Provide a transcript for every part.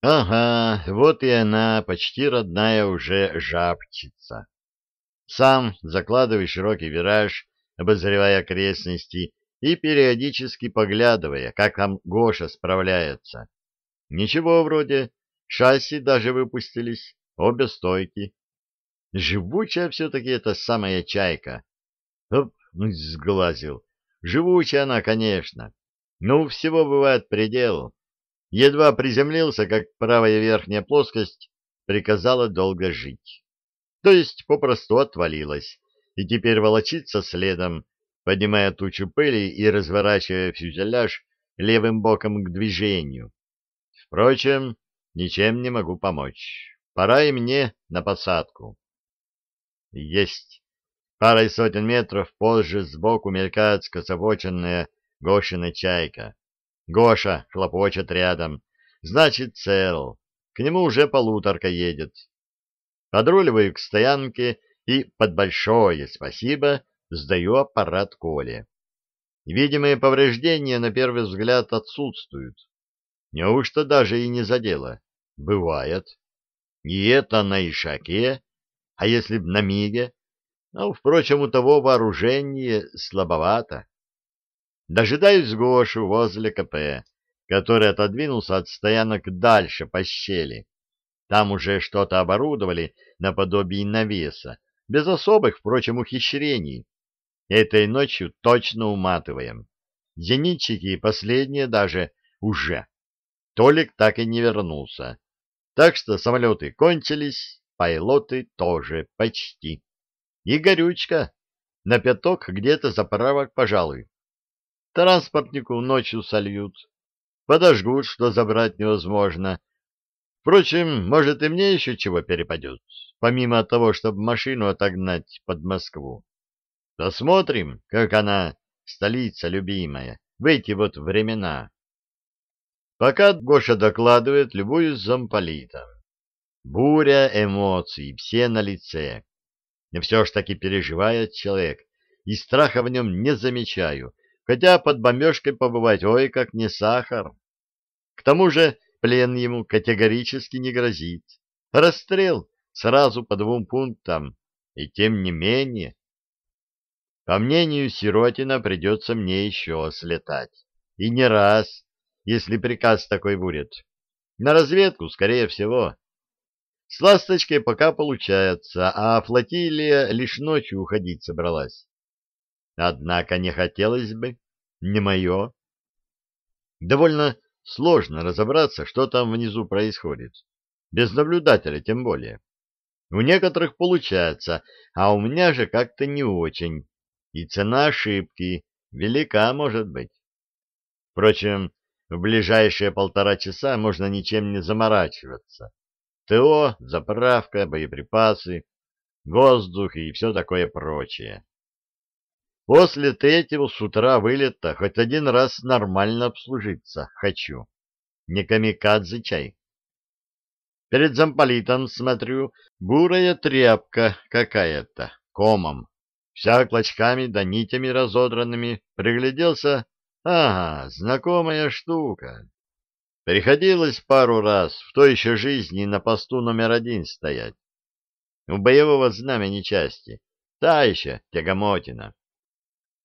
Ага, вот и она, почти родная уже жабчица. Сам закладывай широкий вираж, обозревая окрестности и периодически поглядывая, как там Гоша справляется. Ничего вроде, шасси даже выпустились, обе стойки. Живучая все-таки эта самая чайка. Оп, сглазил. Живучая она, конечно. Но у всего бывает предел. Едва приземлился, как правая верхняя плоскость приказала долго жить. То есть попросту отвалилась, и теперь волочится следом, поднимая тучу пыли и разворачивая фюзеляж левым боком к движению. Впрочем, ничем не могу помочь. Пора и мне на посадку. Есть. Парой сотен метров позже сбоку мелькает скособоченная Гошина чайка. Гоша хлопочет рядом. Значит, цел. К нему уже полуторка едет. Подруливаю к стоянке и под большое спасибо сдаю аппарат Коле. Видимые повреждения на первый взгляд отсутствуют. Неужто даже и не задело? Бывает. И это на Ишаке, а если б на Миге? Ну, впрочем, у того вооружение слабовато. Дожидаюсь Гошу возле КП, который отодвинулся от стоянок дальше по щели. Там уже что-то оборудовали наподобие навеса, без особых, впрочем, ухищрений. Этой ночью точно уматываем. Зенитчики последние даже уже. Толик так и не вернулся. Так что самолеты кончились, пилоты тоже почти. И горючка. На пяток где-то заправок, пожалуй. Транспортнику ночью сольют. Подожгут, что забрать невозможно. Впрочем, может и мне еще чего перепадет, помимо того, чтобы машину отогнать под Москву. Посмотрим, как она, столица любимая, в эти вот времена. Пока Гоша докладывает, любуюсь замполитом. Буря эмоций, все на лице. Все ж таки переживает человек, и страха в нем не замечаю, хотя под бомбежкой побывать, ой, как не сахар. К тому же плен ему категорически не грозит. Расстрел сразу по двум пунктам, и тем не менее. По мнению Сиротина, придется мне еще слетать. И не раз, если приказ такой будет. На разведку, скорее всего. С ласточкой пока получается, а флотилия лишь ночью уходить собралась. Однако не хотелось бы, не мое. Довольно сложно разобраться, что там внизу происходит. Без наблюдателя тем более. У некоторых получается, а у меня же как-то не очень. И цена ошибки велика может быть. Впрочем, в ближайшие полтора часа можно ничем не заморачиваться. ТО, заправка, боеприпасы, воздух и все такое прочее. После третьего с утра вылета хоть один раз нормально обслужиться хочу. Не камикадзе чай. Перед замполитом смотрю, бурая тряпка какая-то, комом, вся клочками да нитями разодранными, пригляделся, ага, знакомая штука. Приходилось пару раз в той еще жизни на посту номер один стоять. У боевого знамени части, та еще тягомотина.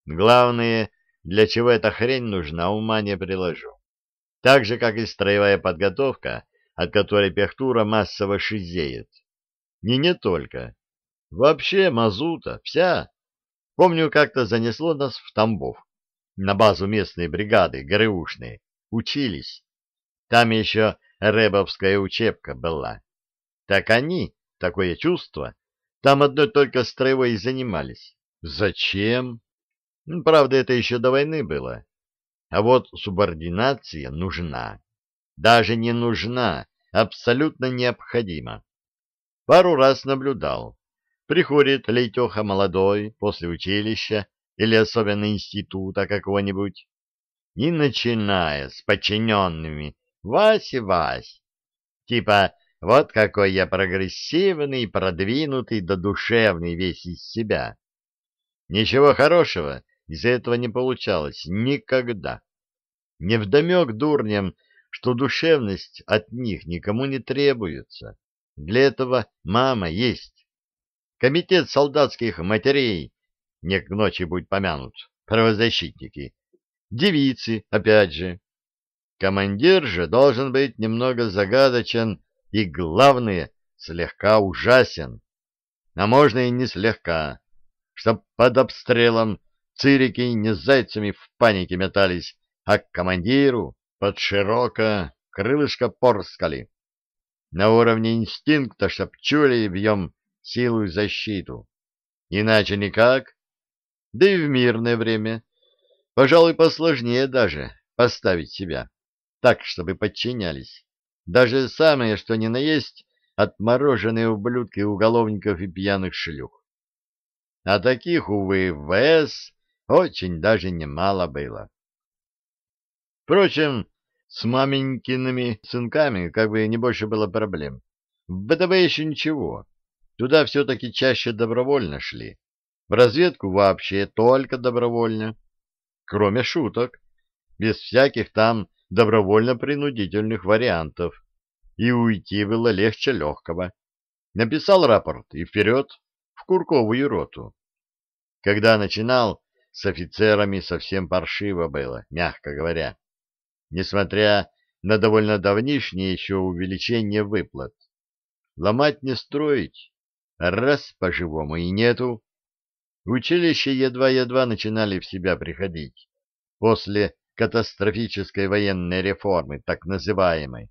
Главное, для чего эта хрень нужна, ума не приложу. Так же, как и строевая подготовка, от которой пехтура массово шизеет. И не только. Вообще мазута, вся. Помню, как-то занесло нас в Тамбов, на базу местной бригады, ГРУшной. Учились. Там еще рэбовская учебка была. Так они, такое чувство, там одной только строевой и занимались. Зачем? Правда, это еще до войны было. А вот субординация нужна. Даже не нужна, абсолютно необходима. Пару раз наблюдал. Приходит Лейтеха молодой после училища или особенно института какого-нибудь, и начиная с подчиненными «Вась, Вась!» Типа «Вот какой я прогрессивный, продвинутый да душевный весь из себя!» Ничего хорошего из этого не получалось никогда. Невдомек дурням, что душевность от них никому не требуется. Для этого мама есть. Комитет солдатских матерей, не к ночи будь помянут, правозащитники. Девицы, опять же. Командир же должен быть немного загадочен и, главное, слегка ужасен. А можно и не слегка, чтоб под обстрелом цирики не с зайцами в панике метались, а к командиру под широко крылышко порскали. На уровне инстинкта, чтоб чули и бьем силу и защиту. Иначе никак. Да и в мирное время, пожалуй, посложнее даже поставить себя так, чтобы подчинялись. Даже самые, что ни на есть, отмороженные ублюдки уголовников и пьяных шлюх. А таких, увы, в ВС очень даже немало было. Впрочем, с маменькиными сынками как бы не больше было проблем. В БТВ еще ничего. Туда все-таки чаще добровольно шли. В разведку вообще только добровольно. Кроме шуток. Без всяких там добровольно-принудительных вариантов и уйти было легче легкого. Написал рапорт и вперед, в Курковую роту. Когда начинал, с офицерами совсем паршиво было, мягко говоря, несмотря на довольно давнишнее еще увеличение выплат. Ломать не строить, раз по-живому и нету. Училище едва-едва начинали в себя приходить после катастрофической военной реформы, так называемой.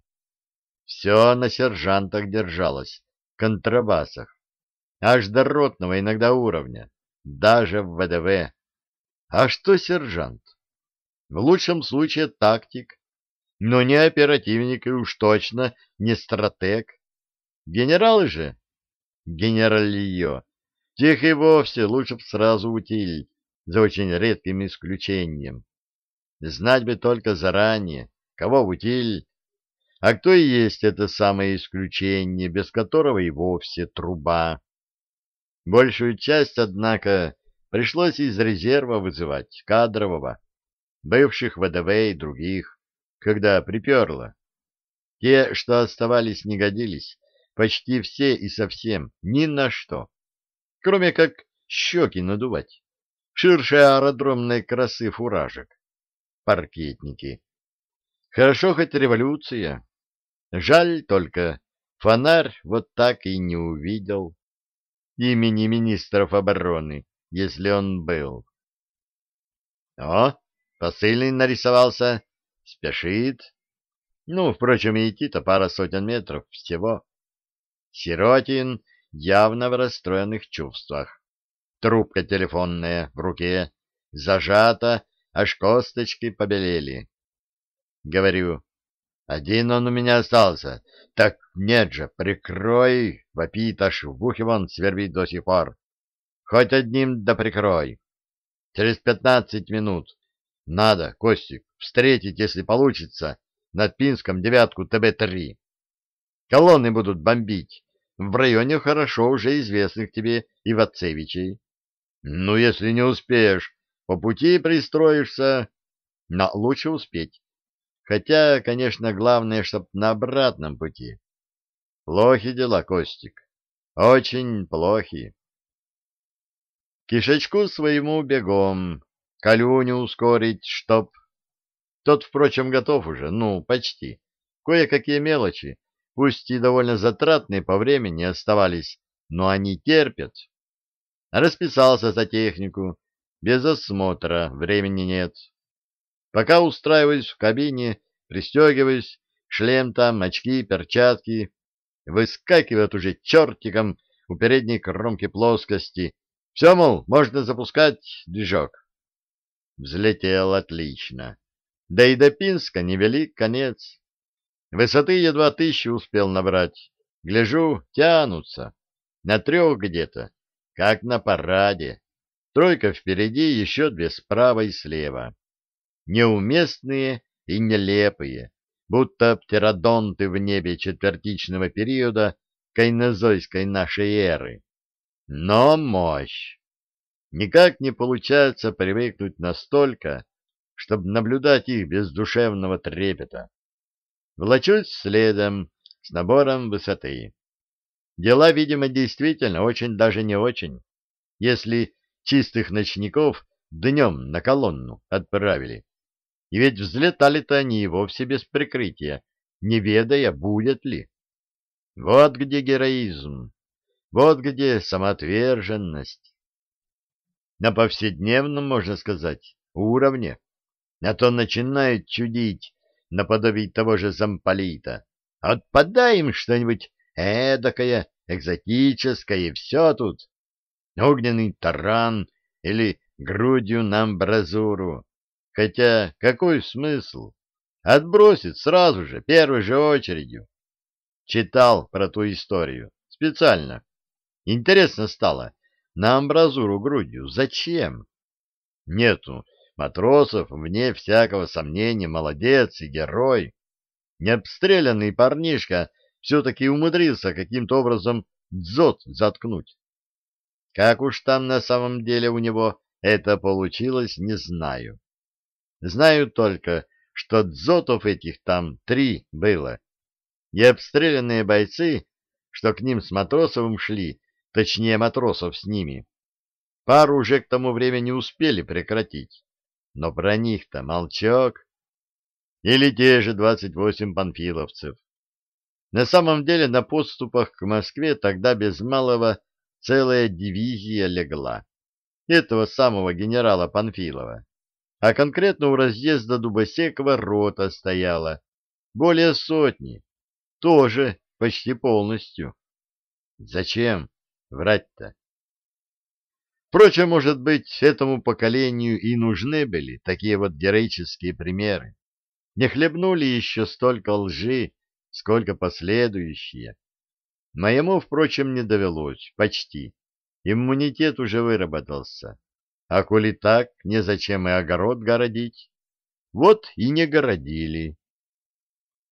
Все на сержантах держалось, контрабасах, аж до ротного иногда уровня, даже в ВДВ. А что сержант? В лучшем случае тактик, но не оперативник и уж точно не стратег. Генералы же, генералье, тех и вовсе лучше б сразу утилить, за очень редким исключением. Знать бы только заранее, кого в утиль, а кто и есть это самое исключение, без которого и вовсе труба? Большую часть, однако, пришлось из резерва вызывать, кадрового, бывших ВДВ и других, когда приперло. Те, что оставались, не годились, почти все и совсем, ни на что, кроме как щеки надувать, ширше аэродромной красы фуражек, паркетники. Хорошо хоть революция, Жаль только, фонарь вот так и не увидел имени министров обороны, если он был. О, посыльный нарисовался, спешит. Ну, впрочем, идти-то пара сотен метров всего. Сиротин явно в расстроенных чувствах. Трубка телефонная в руке, зажата, аж косточки побелели. Говорю, один он у меня остался. Так нет же, прикрой, вопит, аж в ухе вон свербит до сих пор. Хоть одним да прикрой. Через пятнадцать минут надо, Костик, встретить, если получится, над Пинском девятку ТБ-3. Колонны будут бомбить в районе хорошо уже известных тебе Ивацевичей. Ну, если не успеешь, по пути пристроишься, но лучше успеть. Хотя, конечно, главное, чтоб на обратном пути. Плохи дела, Костик. Очень плохи. Кишечку своему бегом, Калюню ускорить, чтоб... Тот, впрочем, готов уже, ну, почти. Кое-какие мелочи, пусть и довольно затратные по времени оставались, но они терпят. Расписался за технику, без осмотра, времени нет. Пока устраиваюсь в кабине, пристегиваюсь, шлем там, очки, перчатки, выскакивает уже чертиком у передней кромки плоскости. Все, мол, можно запускать движок. Взлетел отлично. Да и до Пинска невелик конец. Высоты едва тысячи успел набрать. Гляжу, тянутся. На трех где-то, как на параде. Тройка впереди, еще две справа и слева неуместные и нелепые, будто птеродонты в небе четвертичного периода кайнозойской нашей эры. Но мощь! Никак не получается привыкнуть настолько, чтобы наблюдать их без душевного трепета. Влачусь следом с набором высоты. Дела, видимо, действительно очень даже не очень, если чистых ночников днем на колонну отправили. И ведь взлетали-то они и вовсе без прикрытия, не ведая, будет ли. Вот где героизм, вот где самоотверженность. На повседневном, можно сказать, уровне. А то начинает чудить наподобие того же замполита. Отпадай им что-нибудь эдакое, экзотическое, и все тут. Огненный таран или грудью на амбразуру. Хотя какой смысл? Отбросит сразу же, первой же очередью. Читал про ту историю. Специально. Интересно стало. На амбразуру грудью. Зачем? Нету. Матросов, вне всякого сомнения, молодец и герой. Необстрелянный парнишка все-таки умудрился каким-то образом дзот заткнуть. Как уж там на самом деле у него это получилось, не знаю. Знаю только, что дзотов этих там три было, и обстрелянные бойцы, что к ним с Матросовым шли, точнее матросов с ними, пару уже к тому времени успели прекратить. Но про них-то молчок. Или те же двадцать восемь панфиловцев. На самом деле на подступах к Москве тогда без малого целая дивизия легла. Этого самого генерала Панфилова. А конкретно у разъезда Дубосекова рота стояла. Более сотни. Тоже почти полностью. Зачем врать-то? Впрочем, может быть, этому поколению и нужны были такие вот героические примеры. Не хлебнули еще столько лжи, сколько последующие. Моему, впрочем, не довелось, почти. Иммунитет уже выработался. А коли так, незачем и огород городить. Вот и не городили.